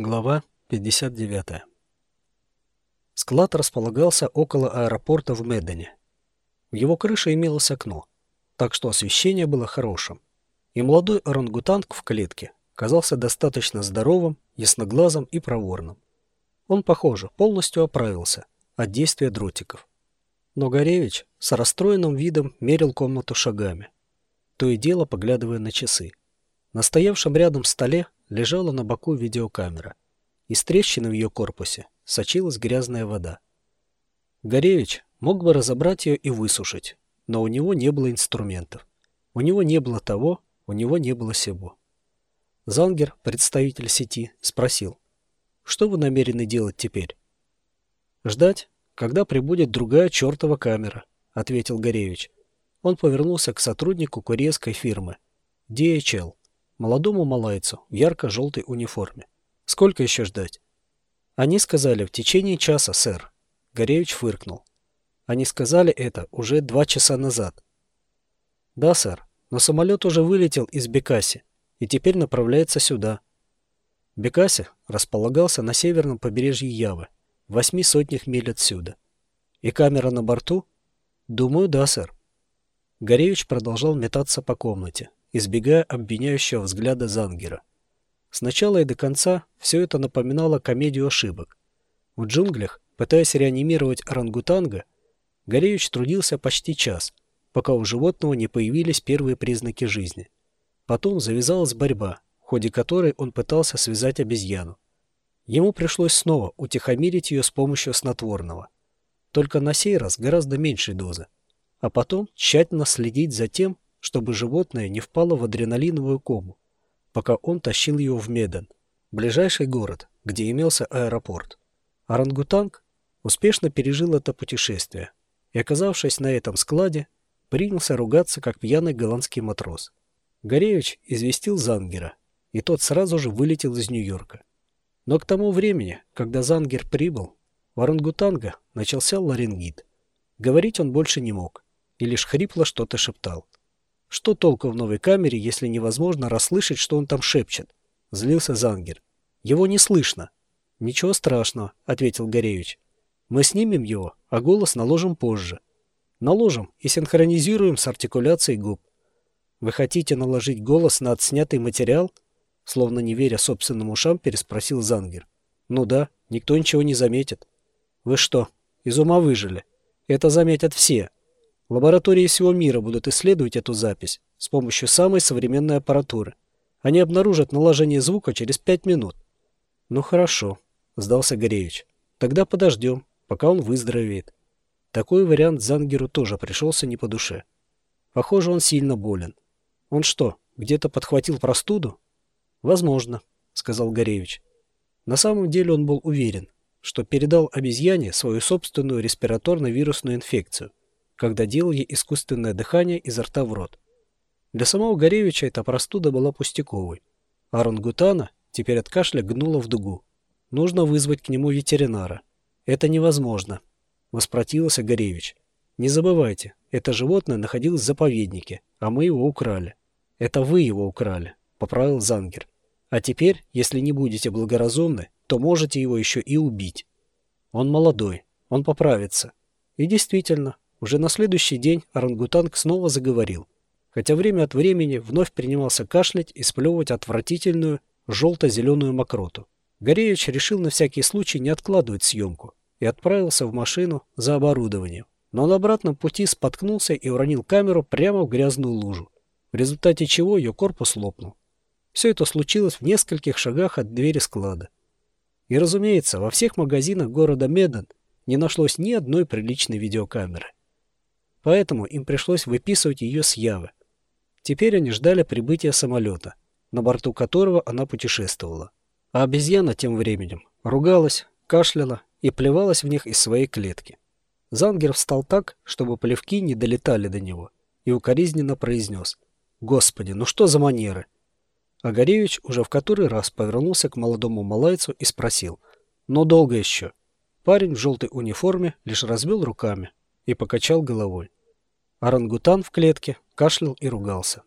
Глава 59. Склад располагался около аэропорта в Медене. В его крыше имелось окно, так что освещение было хорошим. И молодой орангутанг в клетке казался достаточно здоровым, ясноглазым и проворным. Он, похоже, полностью оправился от действия дротиков. Но Горевич с расстроенным видом мерил комнату шагами, то и дело поглядывая на часы. На стоявшем рядом столе лежала на боку видеокамера. Из трещины в ее корпусе сочилась грязная вода. Горевич мог бы разобрать ее и высушить, но у него не было инструментов. У него не было того, у него не было сего. Зангер, представитель сети, спросил, что вы намерены делать теперь? Ждать, когда прибудет другая чертова камера, ответил Горевич. Он повернулся к сотруднику курьерской фирмы DHL молодому малайцу в ярко-желтой униформе. Сколько еще ждать? Они сказали в течение часа, сэр. Горевич фыркнул. Они сказали это уже два часа назад. Да, сэр, но самолет уже вылетел из Бекаси и теперь направляется сюда. Бекаси располагался на северном побережье Явы, в восьми сотнях миль отсюда. И камера на борту? Думаю, да, сэр. Горевич продолжал метаться по комнате, избегая обвиняющего взгляда Зангера. Сначала и до конца все это напоминало комедию ошибок. В джунглях, пытаясь реанимировать орангутанга, Гореевич трудился почти час, пока у животного не появились первые признаки жизни. Потом завязалась борьба, в ходе которой он пытался связать обезьяну. Ему пришлось снова утихомирить ее с помощью снотворного. Только на сей раз гораздо меньшей дозы. А потом тщательно следить за тем, чтобы животное не впало в адреналиновую кому, пока он тащил его в Меден, ближайший город, где имелся аэропорт. Орангутанг успешно пережил это путешествие и, оказавшись на этом складе, принялся ругаться, как пьяный голландский матрос. Горевич известил Зангера, и тот сразу же вылетел из Нью-Йорка. Но к тому времени, когда Зангер прибыл, у орангутанга начался ларингит. Говорить он больше не мог, и лишь хрипло что-то шептал. Что толку в новой камере, если невозможно расслышать, что он там шепчет? Злился Зангер. Его не слышно. Ничего страшного, ответил Горевич. Мы снимем его, а голос наложим позже. Наложим и синхронизируем с артикуляцией губ. Вы хотите наложить голос на отснятый материал? Словно не веря собственным ушам, переспросил Зангер. Ну да, никто ничего не заметит. Вы что, из ума выжили? Это заметят все. Лаборатории всего мира будут исследовать эту запись с помощью самой современной аппаратуры. Они обнаружат наложение звука через пять минут. Ну хорошо, сдался Горевич. Тогда подождем, пока он выздоровеет. Такой вариант Зангеру тоже пришелся не по душе. Похоже, он сильно болен. Он что, где-то подхватил простуду? Возможно, сказал Горевич. На самом деле он был уверен, что передал обезьяне свою собственную респираторно-вирусную инфекцию когда делал ей искусственное дыхание изо рта в рот. Для самого Горевича эта простуда была пустяковой. А Рангутана теперь от кашля гнула в дугу. Нужно вызвать к нему ветеринара. Это невозможно, воспротивился Горевич. Не забывайте, это животное находилось в заповеднике, а мы его украли. Это вы его украли, поправил Зангер. А теперь, если не будете благоразумны, то можете его еще и убить. Он молодой, он поправится. И действительно, уже на следующий день орангутанг снова заговорил, хотя время от времени вновь принимался кашлять и сплевывать отвратительную желто-зеленую мокроту. Гореевич решил на всякий случай не откладывать съемку и отправился в машину за оборудованием. Но на обратном пути споткнулся и уронил камеру прямо в грязную лужу, в результате чего ее корпус лопнул. Все это случилось в нескольких шагах от двери склада. И, разумеется, во всех магазинах города Меден не нашлось ни одной приличной видеокамеры поэтому им пришлось выписывать ее с Явы. Теперь они ждали прибытия самолета, на борту которого она путешествовала. А обезьяна тем временем ругалась, кашляла и плевалась в них из своей клетки. Зангер встал так, чтобы плевки не долетали до него, и укоризненно произнес «Господи, ну что за манеры?» А Горевич уже в который раз повернулся к молодому малайцу и спросил «Но долго еще?» Парень в желтой униформе лишь разбил руками и покачал головой. Орангутан в клетке кашлял и ругался.